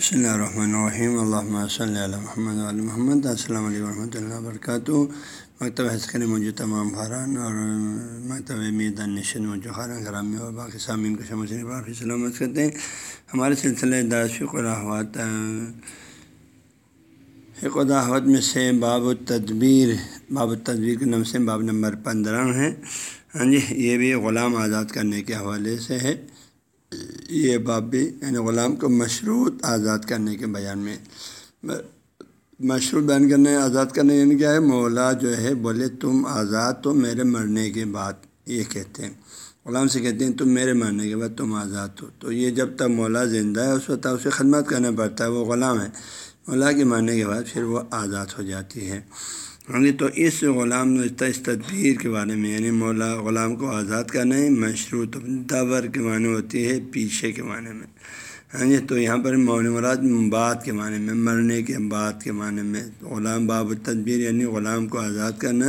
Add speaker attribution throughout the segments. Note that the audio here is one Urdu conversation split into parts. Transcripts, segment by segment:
Speaker 1: بسم اللہ الرحمن الرحیم اللہ صلی اللہ محمد علیہ محمد السلام علیکم ورحمۃ اللہ وبرکاتہ مکتبہ حسکن موجود تمام خاران اور مکتبہ میدان نشن موجود خاران گرامی اور باقی سامعین کو شمسین پر سلامت کرتے ہیں ہمارے سلسلے داش فقراحت فقداحت میں سے باب التدبیر باب التدبیر کے نام سے باب نمبر پندرہ ہے ہاں جی یہ بھی غلام آزاد کرنے کے حوالے سے ہے یہ باب بھی یعنی غلام کو مشروط آزاد کرنے کے بیان میں مشروط بیان کرنے آزاد کرنے یعنی کیا ہے؟ مولا جو ہے بولے، تم آزاد تو میرے مرنے کے بعد، یہ کہتے ہیں۔ غلام سے کہتے ہیں، تم میرے مرنے کے بعد تم آزاد ہو۔ تو یہ جب تک مولا زندہ ہے، اس وقت اسے خدمت کرنا پڑتا ہے، وہ غلام ہے۔ مولا کے مرنے کے بعد پھر وہ آزاد ہو جاتی ہے۔ ہاں جی تو اس غلام اس تدبیر کے بارے میں یعنی مولا غلام کو آزاد کرنا ہے، مشروط دور کے معنی ہوتی ہے، پیچھے کے معنی میں۔ ہاں جی تو یہاں پر مون مراد بعد کے معنی میں، مرنے کے بعد کے معنی میں۔ غلام باب تدبیر یعنی غلام کو آزاد کرنا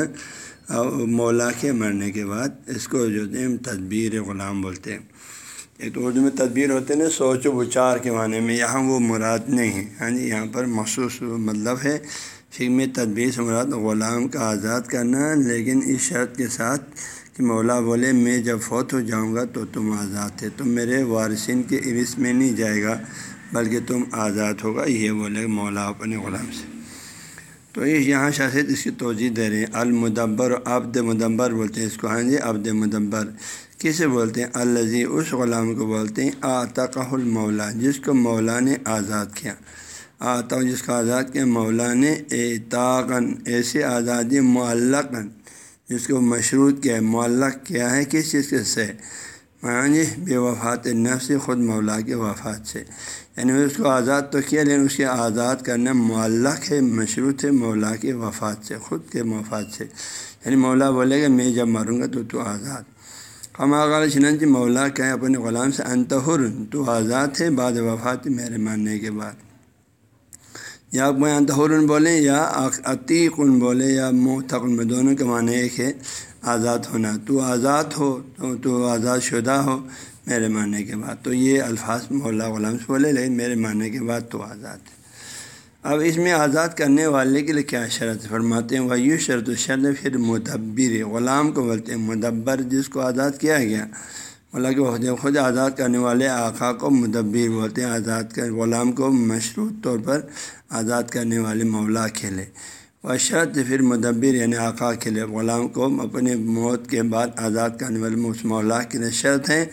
Speaker 1: اور مولا کے مرنے کے بعد اس کو جو ہے تدبیر غلام بولتے ہیں۔ ایک تو اردو میں تدبیر ہوتے ہیں نا، سوچ و بچار کے معنی میں، یہاں وہ مراد نہیں ہے۔ ہاں جی یہاں پر مخصوص مطلب ہے فکم تدبیر مراد غلام کا آزاد کرنا۔ لیکن اس شرط کے ساتھ کہ مولا بولے، میں جب فوت ہو جاؤں گا تو تم آزاد تھے۔ تم میرے وارثین کے عرص میں نہیں جائے گا، بلکہ تم آزاد ہوگا۔ یہ بولے مولا اپنے غلام سے۔ تو یہ یہاں شاست اس کی توجہ دے رہے ہیں۔ المدبر عبد مدبر بولتے ہیں اس کو۔ ہاں جی عبد مدبر۔ کسے بولتے ہیں؟ الزی اس غلام کو بولتے ہیں، آتقہ المولا، جس کو مولا نے آزاد کیا۔ آتا ہوں، جس کا آزاد کیا مولا نے اعتاقن ایسی آزادی معلق جس کو مشروط کیا ہے، معلق کیا ہے، کس چیز کے سے؟ جی بے وفات نفس خود مولا کے وفات سے۔ یعنی اس کو آزاد تو کیا، لیکن اس کے آزاد کرنا معلق ہے، مشروط ہے مولا کے وفات سے، خود کے وفات سے۔ یعنی مولا بولے گا، میں جب مروں گا تو تو آزاد۔ ہم آغال چنانچہ مولا کہیں اپنے غلام سے انتہر تو آزاد ہے، بعد وفات میرے ماننے کے بعد۔ یا میں انتہر بولیں یا عتیق ان بولے یا محتقن میں دونوں کے معنی ایک ہے، آزاد ہونا۔ تو آزاد ہو، تو تو آزاد شدہ ہو، میرے ماننے کے بعد۔ تو یہ الفاظ مولا غلام سے بولے، لیکن میرے ماننے کے بعد تو آزاد ہے۔ اب اس میں آزاد کرنے والے کے لیے کیا شرط فرماتے ہیں؟ وہ یوں شرط و شرط پھر مدبر غلام کو بولتے ہیں مدبر، جس کو آزاد کیا گیا۔ مولا کہ خود آزاد کرنے والے آقا کو مدبر بولتے ہیں، آزاد کر، غلام کو مشروط طور پر آزاد کرنے والے مولا کھیلے و شرط پھر مدبر یعنی آقا کھیلے غلام کو اپنے موت کے بعد آزاد کرنے والے اس مولا کے شرط ہے۔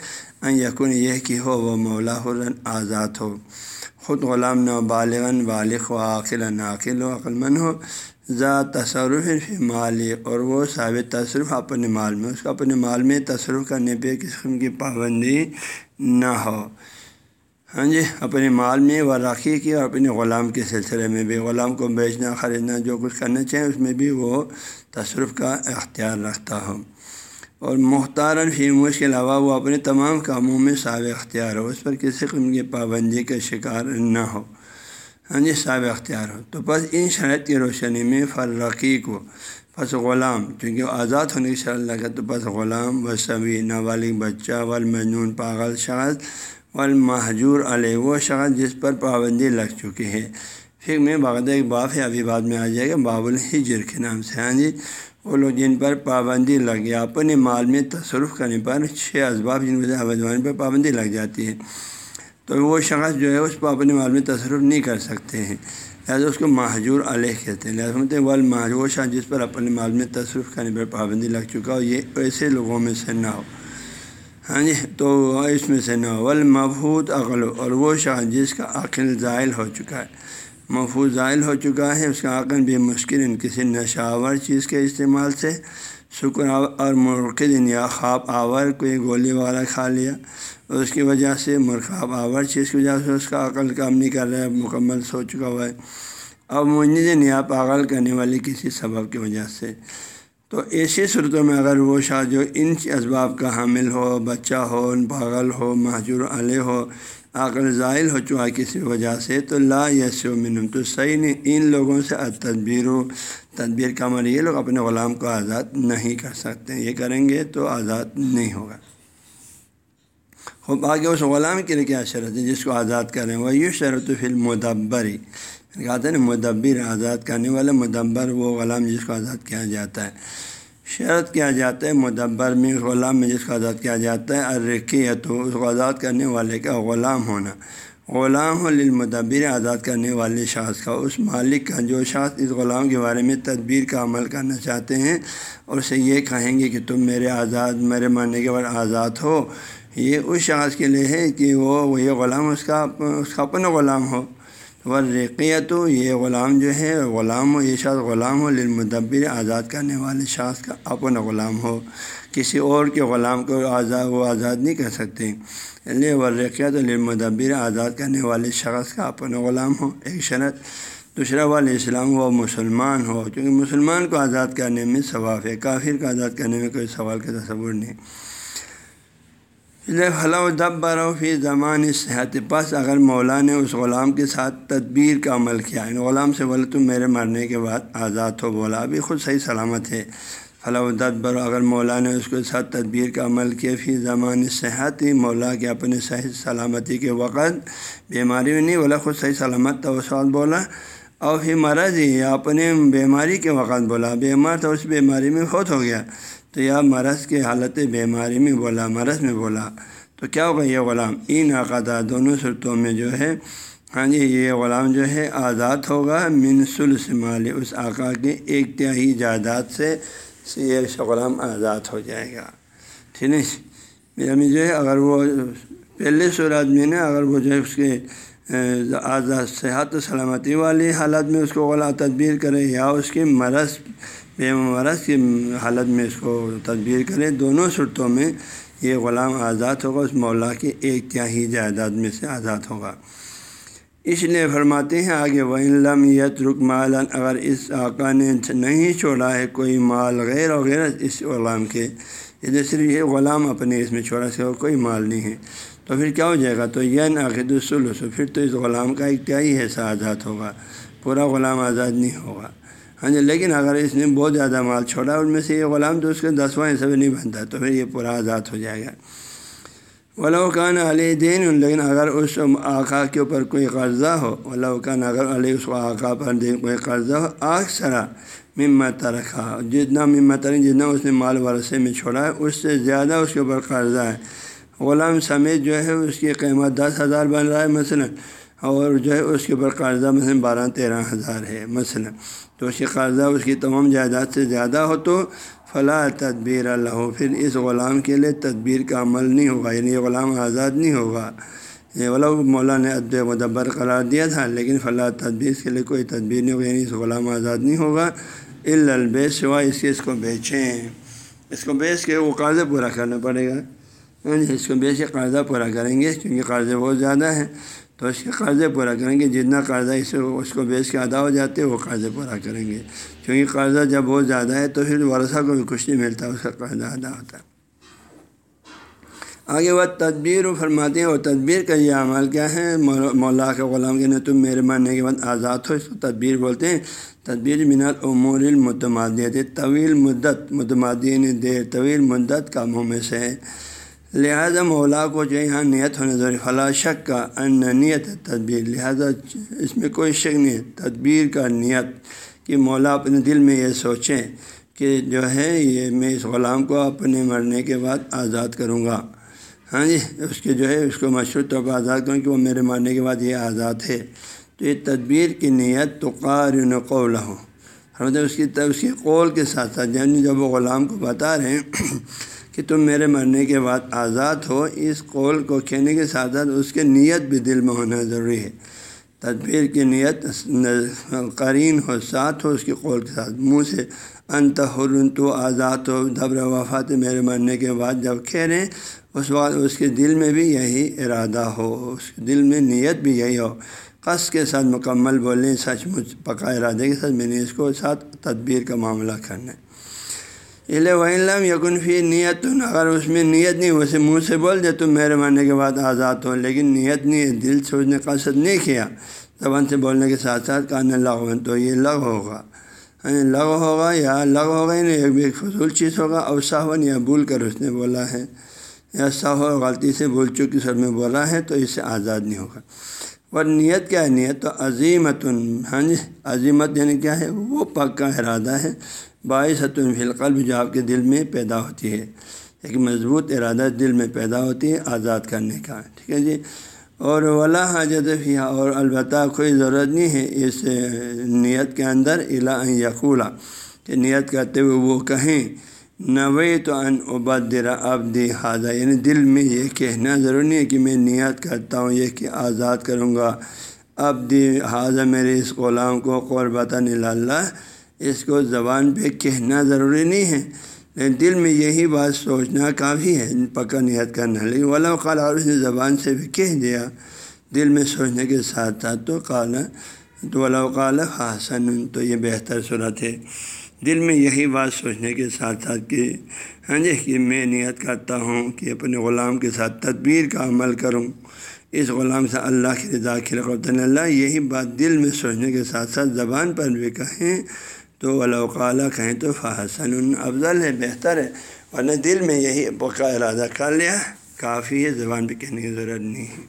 Speaker 1: یقین یہ کہ ہو، وہ مولا حرن آزاد ہو۔ خود غلام نہ بالغن بالغ و عاقل ناقل و عقلمند ہو۔ ذا تصرف مالی، اور وہ ثابت تصرف اپنے مال میں، اس کو اپنے مال میں تصرف کرنے پہ کس قسم کی پابندی نہ ہو۔ ہاں جی اپنے مال میں وہ راکھی کی اور اپنے غلام کے سلسلے میں بھی۔ غلام کو بیچنا، خریدنا، جو کچھ کرنا چاہیں اس میں بھی وہ تصرف کا اختیار رکھتا ہو اور مختار الفیم اس کے علاوہ وہ اپنے تمام کاموں میں صاب اختیار ہو، اس پر کسی قسم کی پابندی کا شکار نہ ہو۔ ہاں جی صاب اختیار ہو۔ تو بس ان شرائط کی روشنی میں فرقی کو پس غلام، چونکہ وہ آزاد ہونے کی شرط لگا، تو بس غلام و سبھی نابالغ بچہ، والمجنون، پاگل شخص والمحجور علیہ، وہ شخص جس پر پابندی لگ چکی ہے۔ پھر میں باغدہ ایک باپ ہے، ابھی بعد میں آ جائے گا، باب الحجر کے نام سے۔ ہاں جی وہ لوگ جن پر پابندی لگ گیا اپنے مال میں تصرف کرنے پر چھ اسباب جن وجہ پر پابندی لگ جاتی ہے تو وہ شخص جو ہے اس پر اپنے مال میں تصرف نہیں کر سکتے ہیں۔ لہٰذا اس کو محجور علیہ کہتے ہیں۔ لہٰذا ہیں ول محجور شاہ جس پر اپنے مال میں تصرف کرنے پر پابندی لگ چکا ہو، یہ ایسے لوگوں میں سے نہ ہو۔ ہاں جی تو اس میں سے نہ ہو۔ ول محفوظ عقل، اور وہ شخص جس کا عقل زائل ہو چکا ہے۔ محفوظ زائل ہو چکا ہے۔ اس کا عقل بھی مشکل، ان کسی نشاور چیز کے استعمال سے۔ شکر اور مرکز یا خواب آور، کوئی گولی والا کھا لیا۔ اس کی وجہ سے مرخاب آور چیز کی وجہ سے اس کا عقل کام نہیں کر رہا ہے، مکمل سو چکا ہوا ہے۔ اب مجھے نیا پاگل کرنے والی کسی سبب کی وجہ سے۔ تو ایسی صورتوں میں اگر وہ شاہ جو ان اسباب کا حامل ہو، بچہ ہو، پاگل ہو محجور علیہ ہو عقل ظاہر ہو چکا کسی وجہ سے، تو لا یس و منم تو صحیح نہیں، ان لوگوں سے تدبیر و تدبیر کا عمل، یہ لوگ اپنے غلام کو آزاد نہیں کر سکتے، یہ کریں گے تو آزاد نہیں ہوگا۔ ہو باقی اس غلام کے لیے کیا شرط ہے؟ جس کو آزاد کریں۔ وہ یوں شرط فی المدبری کہتے ہیں نا، مدبر آزاد کرنے والا، مدبر وہ غلام جس کو آزاد کیا جاتا ہے۔ شرط کیا جاتا ہے؟ مدبر میں غلام میں جس کو آزاد کیا جاتا ہے ارقی تو اس کو آزاد کرنے والے کا غلام ہونا۔ غلام ہو للمدبر آزاد کرنے والے شخص کا۔ اس مالک کا جو شخص اس غلام کے بارے میں تدبیر کا عمل کرنا چاہتے ہیں اور اسے یہ کہیں گے کہ تم میرے آزاد، میرے مرنے کے بعد آزاد ہو۔ یہ اس شخص کے لیے ہے کہ وہ یہ غلام، اس کا اس کا اپنا غلام ہو۔ ورقیت تو یہ غلام جو ہے، غلام ہو، یہ شخص غلام ہو، للمدبر آزاد کرنے والے شخص کا اپنا غلام ہو۔ کسی اور کے غلام کو آزاد وہ آزاد نہیں کر سکتے۔ لیے ورقیت للمدبر آزاد کرنے والے شخص کا اپنا غلام ہو۔ ایک شرط، دوسرا والے اسلام وہ مسلمان ہو۔ کیونکہ مسلمان کو آزاد کرنے میں ثواف ہے، کافر کو آزاد کرنے میں کوئی سوال کا تصور نہیں۔ فلاں دب برو فی زمان صحت پس اگر مولا نے اس غلام کے ساتھ تدبیر کا عمل کیا ان غلام سے بولے تم میرے مرنے کے بعد آزاد ہو، بولا ابھی خود صحیح سلامت ہے۔ فلاں دب برو اگر مولا نے اس کے ساتھ تدبیر کا عمل کیا، فی زمان صحت ہی مولا کے اپنے صحیح سلامتی کے وقت بیماری میں نہیں، بولا خود صحیح سلامت تھا، اس وقت بولا۔ اور پھر مرض ہی اپنے بیماری کے وقت بولا، بیمار تھا، اس بیماری میں فوت ہو گیا۔ تو یا مرض کے حالت بیماری میں بولا، مرض میں بولا۔ تو کیا ہوگا یہ غلام؟ این عقدہ دونوں صورتوں میں جو ہے ہاں جی یہ غلام جو ہے آزاد ہوگا منسل مالی اس آقا کے ایک تہائی جائیداد سے یہ غلام آزاد ہو جائے گا۔ ٹھیک ہے؟ جو ہے، اگر وہ پہلے صورت میں نا اگر وہ جو ہے اس کے آزاد، صحت و سلامتی والی حالت میں اس کو غلام تدبیر کرے، یا اس کے مرض بے مرض کی حالت میں اس کو تدبیر کرے دونوں صورتوں میں یہ غلام آزاد ہوگا، اس مولا کی ایک تہائی جائیداد میں سے آزاد ہوگا۔ اس لیے فرماتے ہیں آگے وہ علم یت رک مالن اگر اس آقا نے نہیں چھوڑا ہے کوئی مال غیر وغیرہ اس غلام کے، یہ صرف یہ غلام اپنے اس میں چھوڑا سے کوئی مال نہیں ہے۔ تو پھر کیا ہو جائے گا؟ تو یہ عقید السلس پھر تو اس غلام کا ایک تہائی حصہ آزاد ہوگا۔ پورا غلام آزاد نہیں ہوگا۔ ہاں جی لیکن اگر اس نے بہت زیادہ مال چھوڑا، ان میں سے یہ غلام تو اس کا دسواں حصہ بھی نہیں بنتا، تو پھر یہ پورا آزاد ہو جائے گا۔ ولاقان علیہ دین، لیکن اگر اس آقا کے اوپر کوئی قرضہ ہو ولاقان اگر علیہ اس آقا پر دین کوئی قرضہ ہو آگ سرا ممت رکھا جتنا ممت جتنا اس نے مال ورثے میں چھوڑا ہے، اس سے زیادہ اس کے اوپر قرضہ ہے۔ غلام سمیت جو ہے، اس کی قیمت دس ہزار بن رہا ہے، مثلاً۔ اور جو ہے اس کے اوپر قرضہ مثلاً بارہ تیرہ ہزار ہے، مثلاً۔ تو اس کی قرضہ، اس کی تمام جائیداد سے زیادہ ہو تو فلاں تدبیر اللہ پھر اس غلام کے لیے تدبیر کا عمل نہیں ہوگا یعنی یہ غلام آزاد نہیں ہوگا۔ یہ غلام مولا نے ادب مدبر قرار دیا تھا، لیکن فلاں تدبیر کے لیے کوئی تدبیر نہیں ہوگا یعنی اس غلام آزاد نہیں ہوگا۔ البے سوا اس کے اس کو بیچیں۔ اس کو بیچ کے وہ قرضہ پورا کرنا پڑے گا۔ ہاں جی، اس کو بیچ کے قرضہ پورا کریں گے، کیونکہ قرضے بہت زیادہ ہیں۔ تو اس کے قرضے پورا کریں گے، جتنا قرضہ اس اس کو بیچ کے ادا ہو جاتے وہ قرضے پورا کریں گے۔ کیونکہ قرضہ جب بہت زیادہ ہے تو پھر ورثہ کو بھی کچھ نہیں ملتا، اس کا قرضہ ادا ہوتا ہے۔ آگے وہ تدبیر و فرماتے ہیں، اور تدبیر کا یہ عمل کیا ہے؟ مولا کے غلام کے نہ تم میرے ماننے کے بعد آزاد ہو۔ اس کو تدبیر بولتے ہیں۔ تدبیر منت عمور المتمادیت طویل مدت، متمادین دیر، طویل مدت کاموں میں سے ہے۔ لہذا مولا کو جو یہاں نیت ہونے ضروری فلاں شک کا ان نیت تدبیر، لہذا اس میں کوئی شک نہیں ہے۔ تدبیر کا نیت کہ مولا اپنے دل میں یہ سوچیں کہ جو ہے یہ میں اس غلام کو اپنے مرنے کے بعد آزاد کروں گا۔ ہاں جی اس کے جو ہے، اس کو مشہور طور پر آزاد کروں کہ وہ میرے مرنے کے بعد یہ آزاد ہے۔ تو یہ تدبیر کی نیت تو قارن قول ہو اس کی اس کی قول کے ساتھ ساتھ یعنی جب وہ غلام کو بتا رہے ہیں کہ تم میرے مرنے کے بعد آزاد ہو، اس قول کو کہنے کے ساتھ ساتھ اس کے نیت بھی دل میں ہونا ضروری ہے۔ تدبیر کی نیت قرین ہو، ساتھ ہو اس کے قول کے ساتھ۔ منہ سے، انت حرن تو آزاد ہو۔ دبر وفات میرے مرنے کے بعد جب کہہ رہے ہیں اس وقت اس کے دل میں بھی یہی ارادہ ہو۔ اس کے دل میں نیت بھی یہی ہو۔ قص کے ساتھ مکمل بولیں، سچ مچ پکا ارادے کے ساتھ۔ میں نے اس کو ساتھ تدبیر کا معاملہ کرنا ہے۔ علم یقن فی نیت، اگر اس میں نیت نہیں ویسے منہ سے بول دے تو میرے مرنے کے بعد آزاد ہو، لیکن نیت نہیں ہے دل سوچنے کا قصد نہیں کیا۔ زبان سے بولنے کے ساتھ ساتھ کہنے لغ تو یہ لغ ہوگا۔ یعنی لغ ہوگا یا لغ ہوگا نہیں ایک بھی فضول چیز ہوگا۔ اور صاحب یا بھول کر اس نے بولا ہے۔ یا سہو غلطی سے بھول چک کی سر میں بولا ہے، تو اس سے آزاد نہیں ہوگا۔ اور نیت کیا ہے؟ نیت تو عظیمت ہاں جی عظیمت یعنی کیا ہے؟ وہ پکا ارادہ ہے۔ باعث فی القلب جو آپ کے دل میں پیدا ہوتی ہے، ایک مضبوط ارادہ دل میں پیدا ہوتی ہے آزاد کرنے کا، ٹھیک ہے جی؟ اور ولا حاجت فیا اور البتہ کوئی ضرورت نہیں ہے اس نیت کے اندر الا یقولا، کہ نیت کرتے ہوئے وہ کہیں نوے تو ان ابدرا ابدی حاضہ یعنی دل میں یہ کہنا ضروری نہیں ہے کہ میں نیت کرتا ہوں، یہ کہ آزاد کروں گا ابدی حاضہ میرے اس غلام کو قربت اللہ اس کو زبان پہ کہنا ضروری نہیں ہے۔ لیکن دل میں یہی بات سوچنا کافی ہے۔ پکا نیت کرنا۔ لیکن ولا قال اور اس نے زبان سے بھی کہہ دیا۔ دل میں سوچنے کے ساتھ ساتھ تو کالا تو ولا قال حسن، تو یہ بہتر صورت ہے۔ دل میں یہی بات سوچنے کے ساتھ ساتھ کہ ہاں جی کہ میں نیت کرتا ہوں کہ اپنے غلام کے ساتھ تدبیر کا عمل کروں۔ اس غلام سے اللہ کی رضا کی رقبۃ اللہ یہی بات دل میں سوچنے کے ساتھ ساتھ زبان پر بھی کہیں۔ تو ولاقعہ کہیں تو فحسن افضل ہے، بہتر ہے۔ ورنہ دل میں یہی پکا ارادہ کر لیا، کافی ہے، زبان پہ کہنے کی ضرورت نہیں ہے۔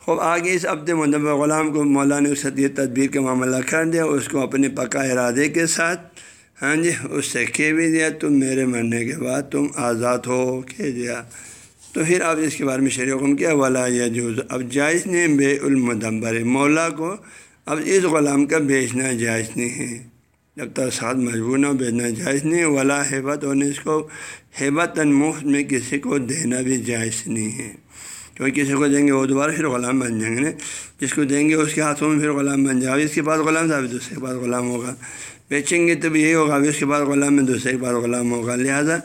Speaker 1: خوب آگے اس عبد مدب غلام کو مولانا اس یہ تدبیر کا معاملہ کر دیا، اس کو اپنے پکا ارادے کے ساتھ ہاں جی اس سے کہہ بھی دیا، تم میرے مرنے کے بعد تم آزاد ہو، کہہ دیا۔ تو پھر اب اس کے بارے میں شریکم کیا، ولا یا جوز اب جائز نے بے المدمبر مولا کو اب اس غلام کا بیچنا جائز نہیں ہے۔ جب تک ساتھ مجبور نہ بیچنا جائز نہیں۔ ولا ہیبت ہونے اس کو ہیبت مفت میں کسی کو دینا بھی جائز نہیں ہے۔ کیونکہ کسی کو دیں گے وہ دوبارہ پھر غلام بن جائیں گے جس کو دیں گے اس کے ہاتھوں میں پھر غلام بن جائے اس کے بعد غلام صاحب دوسرے کے بعد غلام ہوگا۔ بیچیں گے تو یہی ہوگا۔ ابھی اس کے بعد غلام میں دوسرے کے بعد غلام ہوگا۔ لہٰذا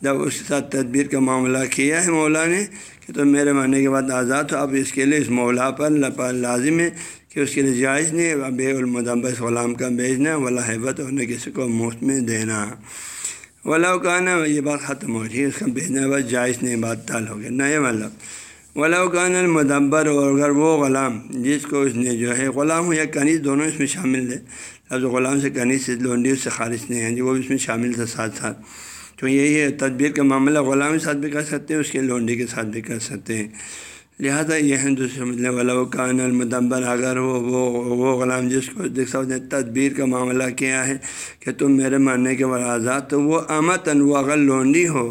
Speaker 1: جب اس کے ساتھ تدبیر کا معاملہ کیا ہے مولا نے کہ تو میرے ماننے کے بعد آزاد ہو، اب اس کے لیے اس مولا پر لازم ہے کہ اس کے لیے جائز نہیں بے المدمبس غلام کا بیچنا ولا حبت ہونے کسی کو مفت میں دینا۔ ولا کہنا یہ بات ختم ہو رہی ہے اس کا بیچنا بس جائز نہیں، بات تال ہو گیا نئے مطلب ولا کان المدمبر اور اگر وہ غلام، جس کو اس نے جو ہے، غلام ہو یا کنیز دونوں اس میں شامل ہے لفظ غلام سے کنیز سے لونڈی اس سے خارج نہیں ہے جی وہ بھی اس میں شامل تھا ساتھ ساتھ۔ تو یہی ہے، تدبیر کا معاملہ، غلام کے ساتھ بھی کر سکتے ہیں، اس کے لونڈی کے ساتھ بھی کر سکتے ہیں۔ لہٰذا یہ ہے دوسرے مطلب والا وہ کان المدمبر اگر وہ وہ وہ غلام جس کو دیکھ سکتے تدبیر کا معاملہ کیا ہے کہ تم میرے ماننے کے بعد آزاد، تو وہ امتن وہ اگر لونڈی ہو،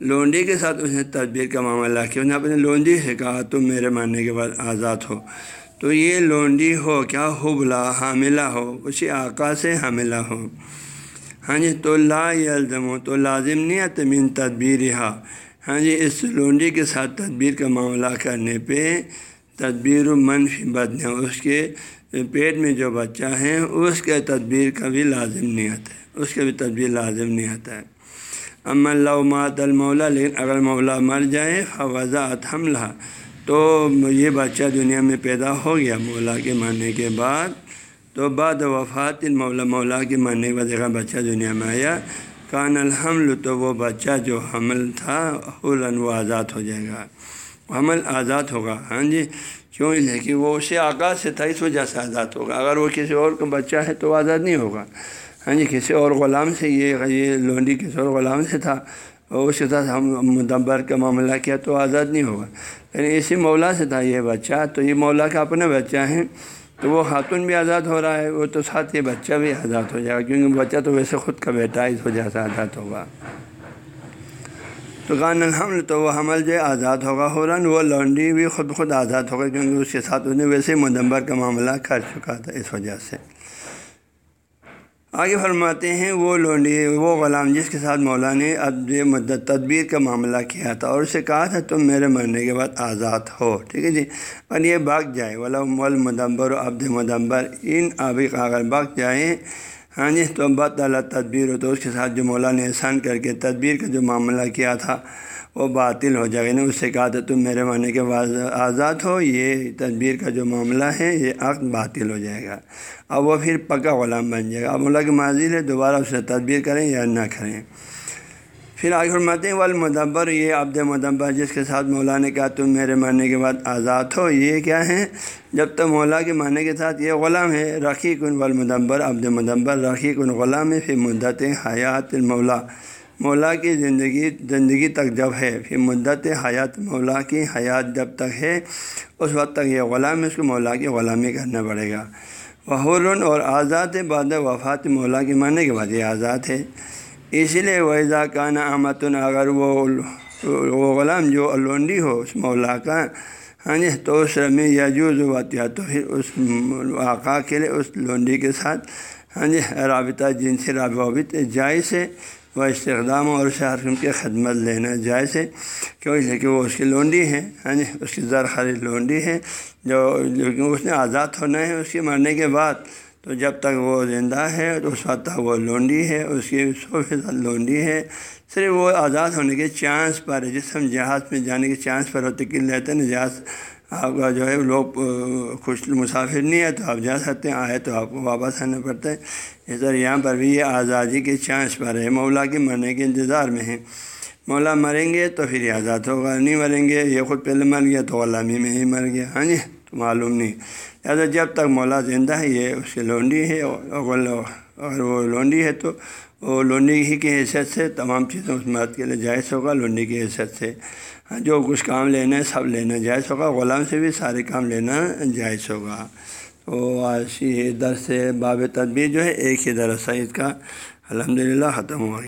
Speaker 1: لونڈی کے ساتھ اس نے تدبیر کا معاملہ کیا انہیں اپنے لونڈی سے کہا تم میرے ماننے کے بعد آزاد ہو۔ تو یہ لونڈی ہو، کیا حبلا حاملہ ہو؟ اسی آقا سے حاملہ ہو۔ ہاں جی تو لا یلزم ہو تو لازم نہیں ہے تمین تدبیر ہا ہاں جی اس لونڈی کے ساتھ تدبیر کا معاملہ کرنے پہ تدبیر و منفی بدن اس کے پیٹ میں جو بچہ ہے، اس کے تدبیر کا بھی لازم نہیں آتا ہے۔ اس کا بھی تدبیر لازم نہیں آتا ہے۔ ام اللہ مات المولا، لیکن اگر مولا مر جائے فوضاۃ حملہ۔ تو یہ بچہ دنیا میں پیدا ہو گیا مولا کے مرنے کے بعد۔ تو بعد وفات مولا مولا کے مرنے کے بعد بچہ دنیا میں آیا۔ کان الحمل تو وہ بچہ جو حمل تھا حلن وہ آزاد ہو جائے گا۔ حمل آزاد ہوگا۔ ہاں جی کیوں؟ ہے کہ وہ اسے آغاز سے تھا، اس وجہ سے آزاد ہوگا۔ اگر وہ کسی اور کا بچہ ہے تو آزاد نہیں ہوگا۔ ہاں جی کسی اور غلام سے یہ یہ لونڈی کسی اور غلام سے تھا اور اس کے ساتھ ہم مدبر کا معاملہ کیا تو آزاد نہیں ہوگا۔ لیکن اسی مولا سے تھا یہ بچہ۔ تو یہ مولا کا اپنا بچہ ہے۔ تو وہ خاتون بھی آزاد ہو رہا ہے، وہ تو ساتھ یہ بچہ بھی آزاد ہو جائے گا، کیونکہ بچہ تو ویسے خود کا بیٹا ہے اس وجہ سے آزاد ہوگا۔ تو کان الحمل تو وہ حمل جو آزاد ہوگا ہو وہ لانڈی بھی خود خود آزاد ہوگا کیونکہ اس کے ساتھ اس نے ویسے مدمبر کا معاملہ کر چکا تھا اس وجہ سے۔ آگے فرماتے ہیں، وہ لونڈی، وہ غلام جس کے ساتھ مولا نے اب مدت تدبیر کا معاملہ کیا تھا اور اسے کہا تھا، تم میرے مرنے کے بعد آزاد ہو۔ ٹھیک ہے جی؟ اور یہ بھاگ جائے ولا مول مدمبر و عبد مدمبر، ان آبی کا اگر بھاگ جائیں۔ ہاں جی تو بد اللہ تدبیر ہو تو اس کے ساتھ جو مولا نے احسان کر کے تدبیر کا جو معاملہ کیا تھا، وہ باطل ہو جائے گا۔ یعنی اس سے کہا تھا، تم میرے معنی کے آزاد ہو، یہ تدبیر کا جو معاملہ ہے، یہ عقد باطل ہو جائے گا۔ اب وہ پھر پکا غلام بن جائے گا۔ اب مولا کی ماضی ہے، دوبارہ اسے تدبیر کریں یا نہ کریں۔ پھر آگے فرماتے ہیں، والمدبر، یہ عبد مدبر جس کے ساتھ مولا نے کہا، تم میرے معنی کے بعد آزاد ہو، یہ کیا ہے؟ جب تک مولا کے معنی کے ساتھ یہ غلام ہے رقی کن والمدبر، عبد مدبر رقی کن غلام ہے، پھر مدت حیات المولا مولا کی زندگی زندگی تک جب ہے، پھر مدت حیات مولا کی حیات جب تک ہے، اس وقت تک یہ غلام اس کو مولا کی غلامی کرنا پڑے گا۔ وحور اور آزاد بعد وفات مولا کے ماننے کے بعد یہ آزاد ہے۔ اسی لیے ویزا کان احمد اگر وہ وہ غلام جو الونڈی ہو، اس مولا کا ہاں جی تو اس رمی یا جو تو پھر اس آقا کے لیے، اس لونڈی کے ساتھ ہاں جی رابطہ جن سے رابط جائز ہے۔ وہ استقدام اور شہر کے خدمت لینا جائز ہے۔ کیوں؟ کہ وہ اس کی لونڈی ہے ہاں جی اس کی زر خرید لونڈی ہے۔ جو اس نے آزاد ہونا ہے، اس کے مرنے کے بعد تو جب تک وہ زندہ ہے تو اس وقت تک وہ لونڈی ہے، اس کی سو فیصد لونڈی ہے۔ صرف وہ آزاد ہونے کے چانس پر ہے جس ہم جہاز میں جانے کے چانس پر ہوتے کہ لیتے ہیں جہاز آپ کا جو ہے، لوگ خوش مسافر نہیں ہے تو آپ جا سکتے ہیں، آئے تو آپ کو واپس آنا پڑتا ہے۔ اس طرح یہاں پر بھی یہ آزادی کے چانس پر ہے۔ مولا کے مرنے کے انتظار میں ہے مولا مریں گے تو پھر یہ آزاد ہوگا، نہیں مریں گے یہ خود پہلے مر گیا تو غلامی میں ہی مر گیا۔ ہاں جی تو معلوم نہیں۔ لہٰذا جب تک مولا زندہ ہے یہ اس کی لونڈی ہے اگر وہ لونڈی ہے تو وہ لونڈی ہی کی حیثیت سے تمام چیزیں اس مرد کے لیے جائز ہوگا، لونڈی کی حیثیت سے۔ ہاں، جو کچھ کام لینا ہے سب لینا جائز ہوگا، غلام سے بھی سارے کام لینا جائز ہوگا۔ تو آج یہ درس باب تدبیر جو ہے، ایک ہی درس عید کا۔ الحمد للہ ختم ہوا